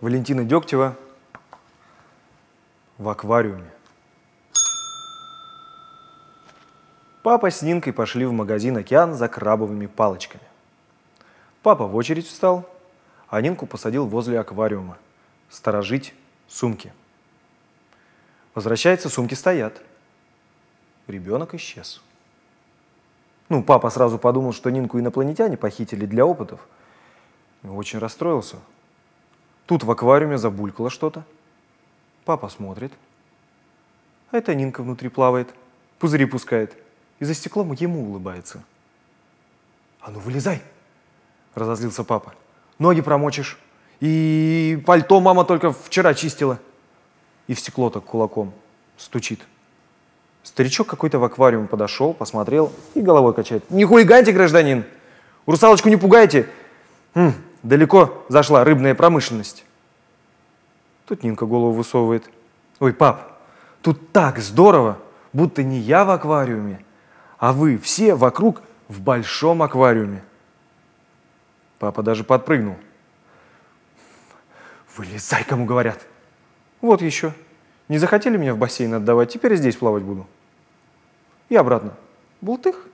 Валентина Дегтева в аквариуме. Папа с Нинкой пошли в магазин «Океан» за крабовыми палочками. Папа в очередь встал, а Нинку посадил возле аквариума. Сторожить сумки. Возвращается, сумки стоят. Ребенок исчез. Ну, папа сразу подумал, что Нинку инопланетяне похитили для опытов. Очень расстроился. Тут в аквариуме забулькало что-то. Папа смотрит. А это Нинка внутри плавает, пузыри пускает. И за стеклом ему улыбается. «А ну, вылезай!» – разозлился папа. «Ноги промочишь. И пальто мама только вчера чистила». И в стекло так кулаком стучит. Старичок какой-то в аквариум подошел, посмотрел и головой качает. «Не хулиганьте, гражданин! Русалочку не пугайте! М, далеко зашла рыбная промышленность!» Тут Нинка голову высовывает. «Ой, пап, тут так здорово, будто не я в аквариуме, а вы все вокруг в большом аквариуме». Папа даже подпрыгнул. «Вылезай, кому говорят!» «Вот еще. Не захотели меня в бассейн отдавать, теперь здесь плавать буду». И обратно. Бултых.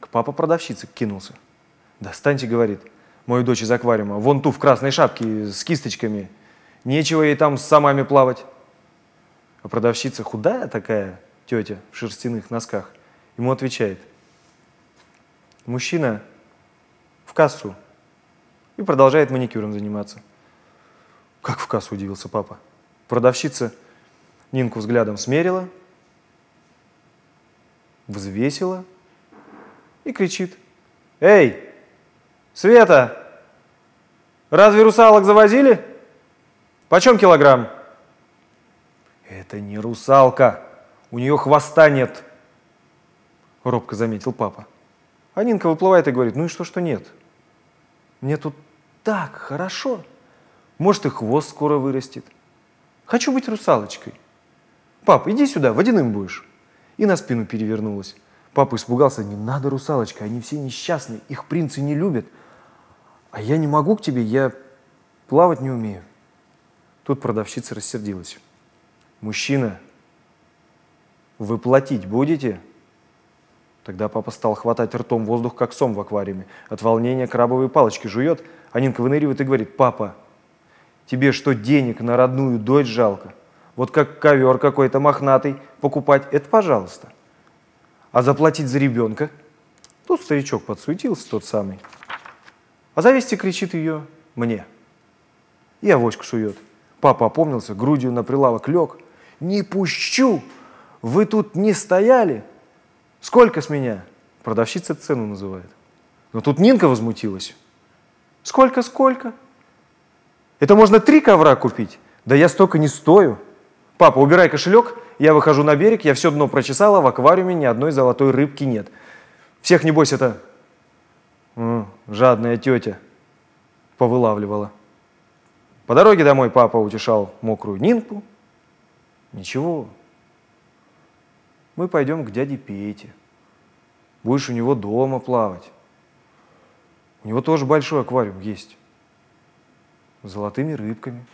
К папа продавщице кинулся. «Достаньте, — говорит, — мою дочь из аквариума, вон ту в красной шапке с кисточками. Нечего ей там с самами плавать». А продавщица худая такая, тетя, в шерстяных носках, ему отвечает. Мужчина в кассу и продолжает маникюром заниматься. Как в кассу, удивился папа. Продавщица Нинку взглядом смерила, взвесила и кричит. «Эй, Света, разве русалок завозили? Почем килограмм?» «Это не русалка, у нее хвоста нет», — робко заметил папа. А Нинка выплывает и говорит, ну и что, что нет? Мне тут так хорошо. Может, и хвост скоро вырастет. Хочу быть русалочкой. Пап, иди сюда, водяным будешь. И на спину перевернулась. Папа испугался, не надо, русалочка, они все несчастные, их принцы не любят. А я не могу к тебе, я плавать не умею. Тут продавщица рассердилась. Мужчина, вы платить будете? Тогда папа стал хватать ртом воздух, как сом в аквариуме. От волнения крабовые палочки жует, а Нинка выныривает и говорит, папа, тебе что, денег на родную дочь жалко? Вот как ковер какой-то мохнатый покупать, это пожалуйста. А заплатить за ребенка? Тут старичок подсуетился, тот самый. А завести кричит ее мне. И авоську сует. Папа опомнился, грудью на прилавок лег. «Не пущу! Вы тут не стояли? Сколько с меня?» Продавщица цену называет. Но тут Нинка возмутилась. «Сколько, сколько? Это можно три ковра купить? Да я столько не стою. Папа, убирай кошелек, я выхожу на берег, я все дно прочесала, в аквариуме ни одной золотой рыбки нет. Всех, небось, это жадная тетя повылавливала. По дороге домой папа утешал мокрую Нинку. Ничего, мы пойдем к дяде Пете. Будешь у него дома плавать. У него тоже большой аквариум есть. С золотыми рыбками.